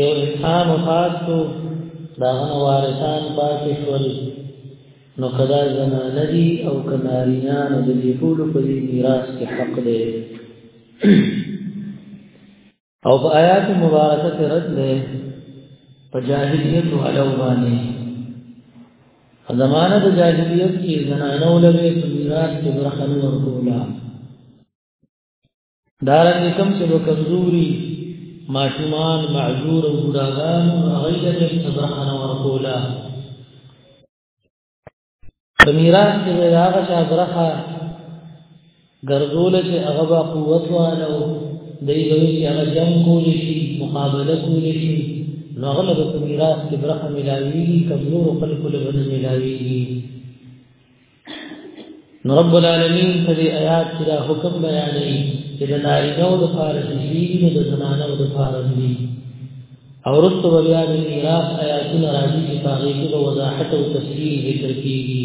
یو انسان وفات شو دا غنه وارثان پاتې شول نو کدا زنانه دي او کنارینا نو د دې ټول په دې میراث کې حق دی او په آیات مبارکه کې رد دی په جاهلیت او علو باندې زمانه د جاهلیت کې زنانه ولوي په میراث کې برخه نه ورکوله دارنګ کوم چې د کمزوري ماشومان معذور او ګډاګان غیر د صدقه ورکولا د میراث کې د هغه چا برخه ګرځول چې هغه با قوت والا او دای دوی چې هغه جنگ کول شي مقابله کول شي نو هغه له میراث کې برخه ملاوي کمزور خلکو له ملاوي رب العالمین په دې آیات کې دا حکم بیانوي چې د نارینه او د فارس دي نو د زنانه او د فارس دي او رسو بیا د میراث آیاتونه راځي چې په هغه کې د وضاحت او تفصیل ذکر کیږي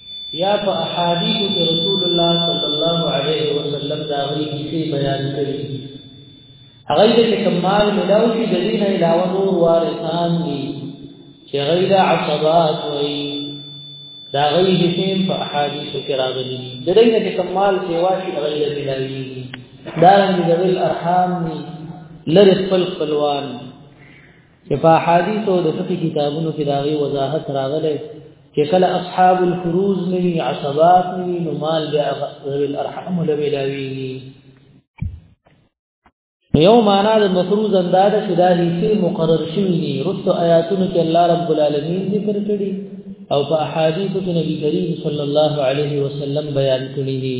یا په احادیث کې رسول الله صلی الله علیه وسلم دا غوي کیسې بیان کړي هغه دې کمال ملاو شي د دین علاوه نور وارثان دي چې غیر عصبات وي دا غوي کیسې په احادیث کې راغلي د دین کې کمال سیوا شي هغه دې ملاوي دا رنګ د ارحام دي لری خپل خپلوان چې په حدیث او د فقه کتابونو کې داغي وضاحت راغلی چې کله اصحاب الفروز نوي عصبات نوي نو مال بیا ذوی الارحام لویلاوی یو معنا د مفروض انداز چې دا هیڅ مقرر شوی دی رسو آیاتونو کې الله رب العالمین ذکر کړی او په احادیث کې نبی کریم صلی الله علیه وسلم بیان کړی دی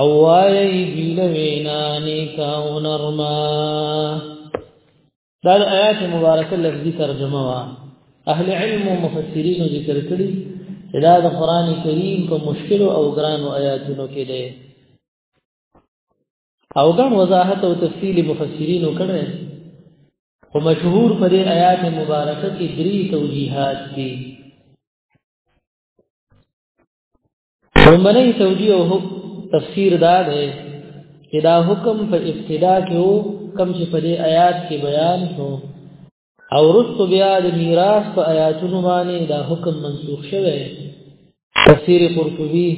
او وایي دیل وینا نیکا او نرما دا آیات مبارکه لفظي ترجمه وا اهل علم او مفسرین ذکر کړي چې دا د قران کریم په مشکل او ګرانو آیاتونو کې ده او ګڼ وضاحت او تفصیل مفسرین کړي خو مشهور پر آیات مبارکه کې درې توجیهات دي لومبنۍ توجیه او تفسیر دا دی چې دا حکم په ابتدا کې وو کم چې په دې آیات کې بیان شو او رستو بیا د میراث په آیاتونو باندې دا حکم منسوخ شوه تفسیر قرطبی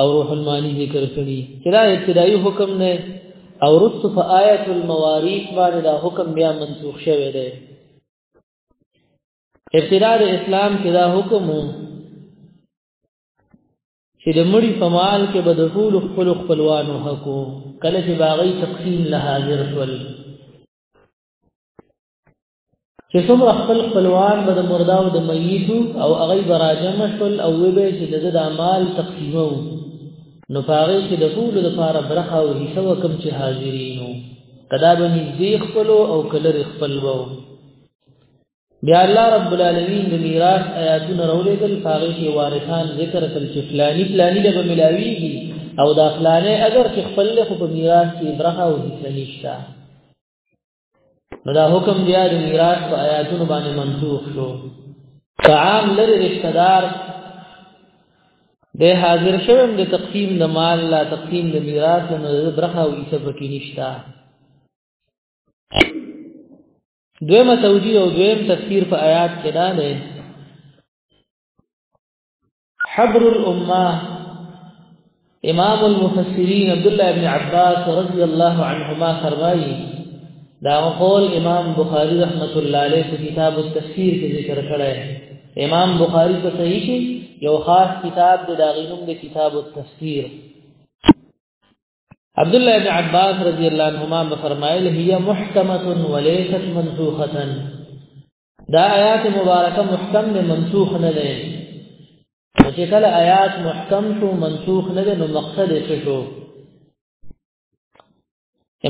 او روح المانی ذکر کړی چې دا ابتدایي حکم نه او رستو په آیت الموارث باندې دا حکم بیا منسوخ شوه دی ابتدا د اسلام کې دا حکم وو چې د مړي په مال کې به د ټول خپل خپلوانو حقو کله چې باغی تقسیم له حاضر شول چې څومره خپل خپلوان به د مرداو د میتو او هغه براجم شول او وی به چې د مال تقسیمو نو پاره کې د ټول د پاره برخه او حصہ وکم چې حاضرینو کدا به نږدې خپل او کلر خپل وو بیا الله رب العالمین د میراث آیاتونه راولېږل هغه کې وارثان ذکر کړل چې فلانی فلانی له ملاویږي او دا فلانه اگر چې خپل له په میراث کې برخه او حصہ نشته نو دا حکم بیا د میراث په آیاتونو باندې منسوخ شو طعام لري رشتہ دار د حاضر شوم د تقسیم د مال لا تقسیم د میراث نو برخه او حصہ پکې نشته دویمه توجیه او دویم تفسیر په آیات کې دا دی حبر الامه امام المفسرین عبد الله ابن عباس رضی الله عنهما فرمایي دا قول امام بخاری رحمت الله علیه په کتاب التفسیر کې ذکر کړی امام بخاری په صحیح کې یو خاص کتاب د داغینوم د کتاب التفسیر عبد الله بن عباس رضی الله عنهما فرمایل هي محکمه وليست منسوخه دا آیات مبارکه محکم نه منسوخ نه ده چې کله آیات محکم شو منسوخ نه ده نو مقصد یې شو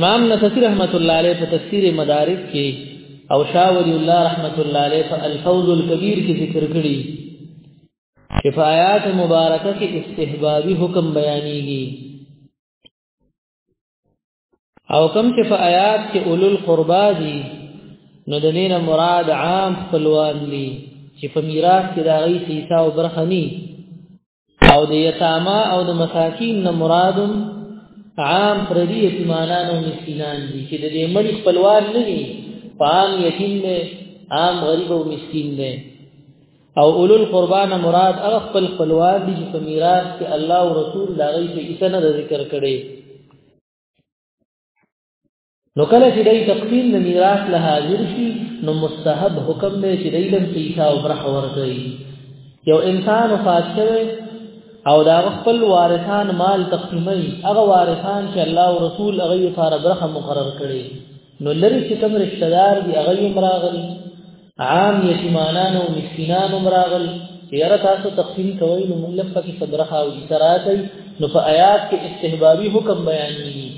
امام نصفی رحمت الله علیه په تفسیر مدارک کې او شاولی الله رحمت الله علیه په الفوز الكبير کې ذکر کړی چې په آیات مبارکه کې استحبابي حکم بیانېږي او کوم چې په آیات کې اولل قربا دي نو د دې مراد عام خپلوان دي چې په میراث کې دا غي حصہ او برخه ني او د یتاما او د مساکین نه مرادم عام پردی یتیمانان او مسکینان دي چې د دې مړي خپلوان نه دي عام یتیم نه عام غریب او مسکین نه او اولو القربان مراد هغه خپل خپلوان دي چې په میراث کې الله او رسول دا غي څه ایسه نه ذکر کړي نو کله چې دای تقسیم د میراث له حاضر شي نو مستحب حکم دی چې دای لم پیسا او برخه ورکړي یو انسان وفات شوی او دا خپل وارثان مال تقسیمي هغه وارثان چې الله او رسول هغه لپاره برخه مقرر کړي نو لری چې کوم رشتہ دار دی هغه یې مراغل عام یتیمانان او مسکینان مراغل یاره تاسو تقسیم کوي نو موږ لپاره کې صدره او اسراتي نو په آیات کې استحبابي حکم بیانېږي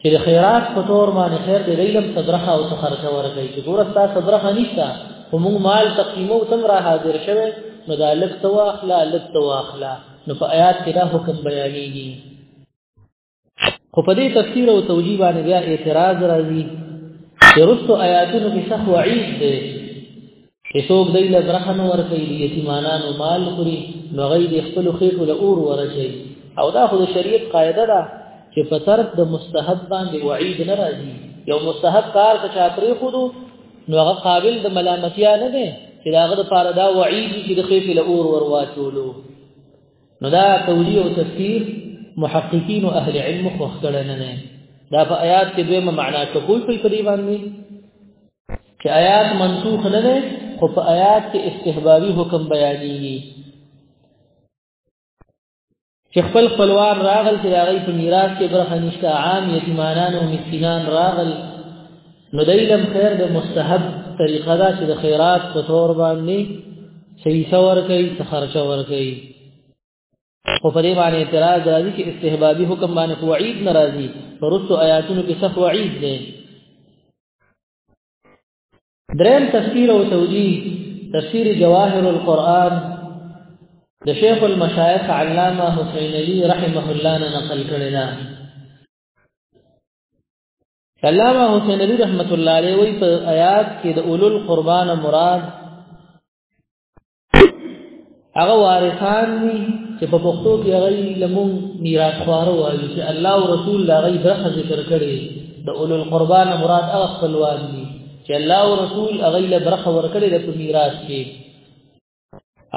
چې د خیرات په تور باندې خیر دې لیم صدره او خرچ ورکړي چې ګور تاسو صدره نشته هم مال تقیمو تم را حاضر شوه نو دا لک تواخلا لک تواخلا نو په آیات کې دا حکم بیانېږي خو په دې تفسیر او توجیه باندې بیا اعتراض راځي چې رسو آیاتونو کې شخ وعید دی چې څوک دی له برخن ورکړي د یتیمانانو مال خوري نو غي د خپل خېټو له اور ورچي او دا خو د شریعت قاعده ده چې په ترک د مستحب باندې وعید نه راځي یو مستحب کار ته چاپري خودو نو هغه قابل د ملامتیا نه دی چې داغه د پاره دا وعید چې د خېټې له اور ورواچولو نو دا تولی او تفسیر محققین او اهل علم خو خړل نه نه دا په آیات کې دویمه معنا ته کوئی په دې باندې چې آیات منسوخ نه ده خو په آیات کې استحبابي حکم بیانېږي چې خپل خپلوان راغل چې هغه په میراث کې برخه نشته عام یتیمانان او مسکینان راغل نو دیلم خیر د مستحب طریقه دا چې د خیرات په تور باندې صحیح ور کوي خرچه ور کوي او په دې باندې اعتراض راځي چې استحبابي حکم باندې وعید ناراضي ورسو آیاتونو کې صف وعید دی دریم تفسیر او توجیه تفسیر جواهر القرآن د شیخ المشایخ علامه حسین علی رحمه الله نه نقل کړی دی علامه حسین علی رحمت الله علیه وی په آیات کې د اولل قربان مراد هغه وارثان دي چې په پښتو کې هغه لمون میراث خوار وایي چې الله او رسول لا غي برخه ذکر کړي د اولو القربان مراد هغه خپلوان دي چې الله او رسول هغه له برخه ورکړي د میراث کې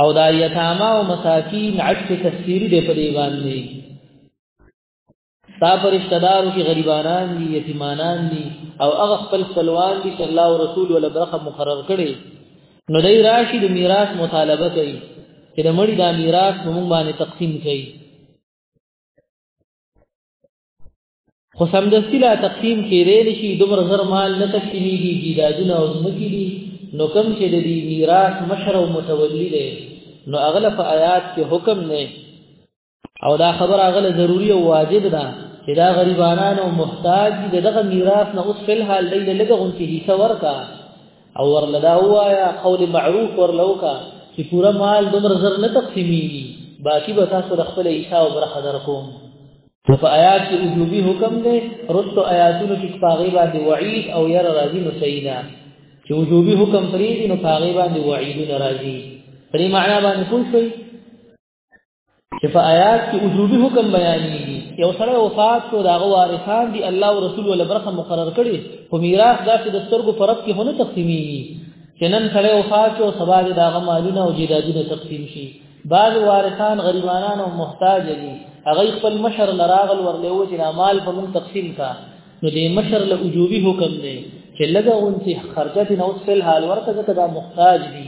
او دا یتاما او مساکین عکس تفسیری دی په دی باندې ستا پر رشتہ دارو کې غریبانان دي یتیمانان دي او هغه خپل خپلوان دي چې الله او رسول ولا برخه مقرر کړي نو دای راشي د میراث مطالبه کوي چې د مړي دا میراث موږ باندې تقسیم کړي خو سمدستی لا تقسیم کېدې نشي دومره زر مال نه تقسیمېږي جیدادونه او ځمکې دي نو کم چې د دې میراث مشر او متولی دی نو اغلب آیات کې حکم نه او دا خبره غله ضروری او واجب ده چې دا غریبانان او محتاج دي دغه میراث نه اوس فل حال دی لږه غونتی حصہ ورکا او ورله دا وایا قول معروف ورلوکا چې پورا مال دومره زر نه تقسیمیږي باقی به تاسو د خپل حصہ او برخه درکوم نو په آیات کې وجوبي حکم دی رستو آیاتونو کې پاغي باندې وعید او ير راضي نو سیدا چې وجوبي حکم پرې دي نو پاغي باندې وعید راضي پرې معنا باندې کوم شي چې په آیات کې وجوبي حکم بیانېږي یو سره وفات شو دا وارثان دي الله او رسول ول برخه مقرر کړي په میراث دا چې د سترګو پرب کې هونه تقسیمي چې نن سره وفات شو سبا دې دا مالونه او جیدادونه تقسیم شي بعض وارثان غریبانان او محتاج دي هغه خپل مشر لراغل ورلو چې مال په مون تقسیم کا نو دې مشر له وجوبي حکم دی چې لګه اونسي خرجه دي نو سل حال ورته دا محتاج دي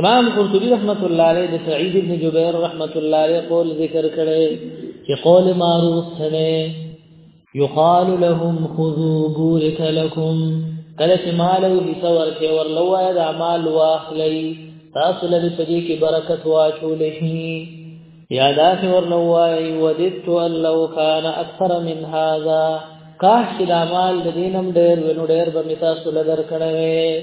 امام قرطبي رحمت الله عليه د سعيد بن جبير رحمت الله عليه قول ذکر کړي چې قول معروف سره يقال لهم خذوا بورك لكم کله چې مال او حصہ ورکه ورلوه د اعمال واخلي تاسو لري په دې کې برکت واچول شي یا دا چې ورلوه وددت ان لو كان اكثر من هذا کاش چې د اعمال د دینم ډېر ونو ډېر به متا سول درکړې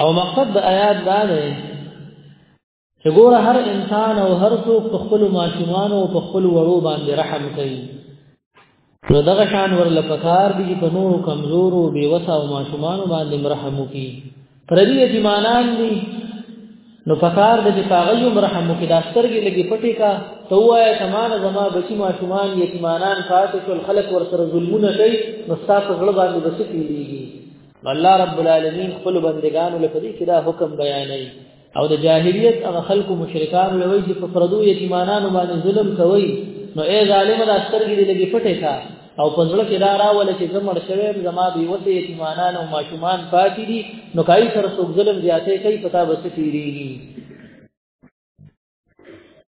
او مقصد د آیات دا دی چې ګوره هر انسان او هر څوک په خپل ماشومان او په خپل وړو باندې رحم کوي نو دغه شان ورله پکار دي په نورو کمزورو بیوسا او ماشومان باندې مرحم وکي پردي یتیمانان دي نو پکار د چې کاغذ مرحم وکي دا سترګې لګي پټي کا ته وایې تمام زما بچي ماشومان یتیمانان فاتح الخلق ور سره ظلمونه کوي نو تاسو غړ باندې بسې پیږي الله رب العالمین خپل بندگانو لپاره دې کدا حکم بیانوي او د جاهلیت هغه خلق مشرکان لوي چې په پردو یتیمانانو باندې ظلم کوي نو اے ظالم د سترګې دې لګي پټه کا او په ځړه کې دارا ول چې زمړ شوی زما دی وته یتیمانان او ماشومان پاتې دي نو کای سره څوک ظلم زیاتې کوي پتا بس تیریږي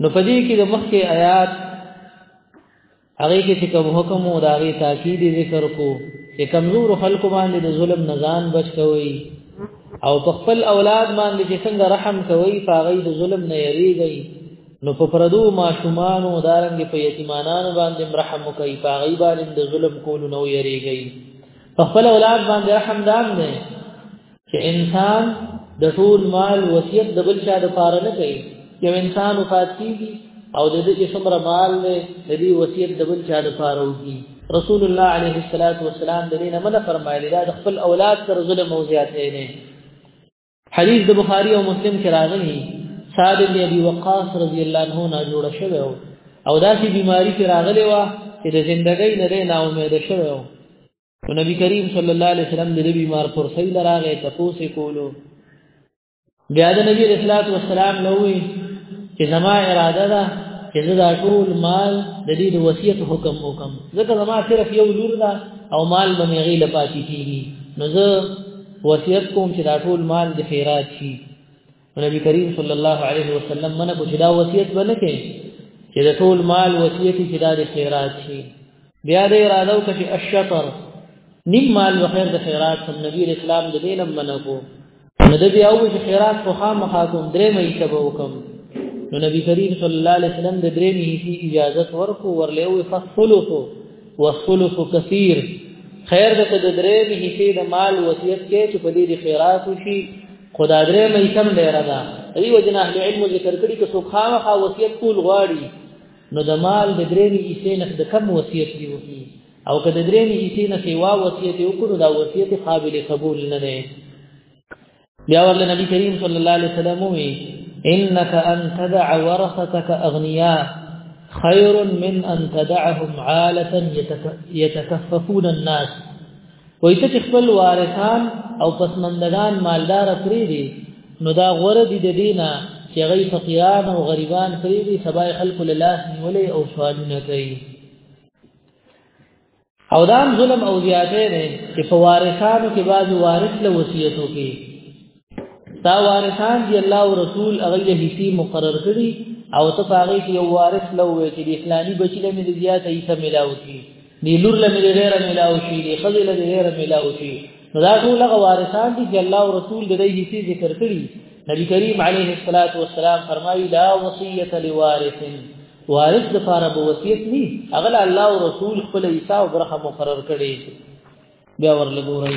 نو پدې کې د مخکې آیات هغه کې چې کوم حکم او داغي تاکید ذکر کو چې کمزور خلق باندې د ظلم نزان بچ کوي او په خپل اولاد باندې چې څنګه رحم کوي فاغي د ظلم نه یریږي نو په پردو ماشومان او دارنګ په یتیمانانو باندې رحم کوي فاغي باندې د ظلم کولو نه یریږي په خپل اولاد باندې رحم دام نه چې انسان د ټول مال وصیت د بل چا د پاره نه کوي یو انسان وفات کیږي او د دې څومره مال دی د دې وصیت د بل چا د پاره وکړي رسول الله عليه الصلاه والسلام د دې نه منه فرمایلی دا د خپل اولاد سر ظلم او زیاتې نه حدیث د بخاری او مسلم کې راغلی سعد بن ابي وقاص رضی الله عنه نه جوړ شوی او داسې بیماری کې راغلی و چې د ژوندۍ نه نه امید شوی نو نبی کریم صلی الله علیه وسلم د بیمار پر سیل راغې تاسو کولو بیا د نبی رسول الله والسلام نوې چې زما اراده ده چې دا ټول مال د دې د وصیت حکم وکم ځکه زما صرف یو لور ده او مال به مې غیله پاتې کیږي نو زه وصیت کوم چې دا ټول مال د خیرات شي نبی کریم صلی الله علیه وسلم منه کو چې دا وصیت ونه کې چې د ټول مال وصیت چې دا د خیرات شي بیا د اراده او کچې الشطر نیم مال و خیر د خیرات سم نبی اسلام د دین منه کو نو د بیا او چې خیرات خو خامخا کوم درې مې تبو کوم نو نبی کریم صلی الله علیه وسلم د درې مې اجازه ورکو ورلې او فصلوه وصلوه کثیر خیر د درې مې د مال وصیت کې چې په دې خیرات وشي خدا درې مې سم ډیر ده ای وجنه اهل علم ذکر کړي که څوک خامخا وصیت کول غواړي نو د مال د درې مې حصے نه د کم وصیت دی وکي او که د درې مې حصے نه سیوا وصیت وکړو دا وصیت قابل قبول نه ده بیا ول نبی کریم صلی الله علیه وسلم وی انك ان تدع ورثتك اغنياء خير من ان تدعهم عاله يتكففون الناس وای ته چې خپل وارثان او پسمندگان مالدار پری دي نو دا غره دي د دینه چې غي فقیران او غریبان پری دي سبا خلکو له لاس نیولې او سوالونه کوي او دا ظلم او زیاته نه چې په وارثانو کې بعض وارث له وصیتو کې دا وارثان دی الله او رسول هغه له حصي مقرر کړي او ته پاره کې یو وارث لو وي چې اسلامي بچی له مې زیاته یې سم ملاو شي دی لور له مې غیره ملاو شي دی خزل له غیره ملاو شي نو دا ټول هغه وارثان دي چې الله او رسول د دې حصي ذکر کړي نبی کریم علیه الصلاۃ والسلام فرمایي لا وصیت لوارث وارث د فاره بو وصیت ني اغل الله او رسول خپل حصہ او برخه مقرر کړي بیا ورلګورئ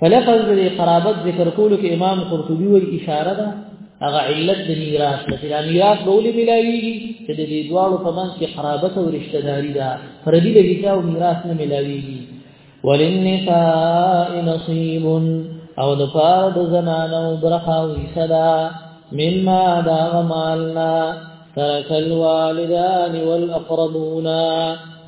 فلفظ د قرابت ذکر کولو کې امام قرطبي وی اشاره ده هغه علت د میراث د دا میراث به ولې ملاویږي چې د دې دواړو په منځ کې قرابت او رشتہ داری ده فردي له حساب میراث نه ملاویږي وللنساء نصيب او د فرد زنانو برخه او صدا مما دا مالنا ترك الوالدان والاقربون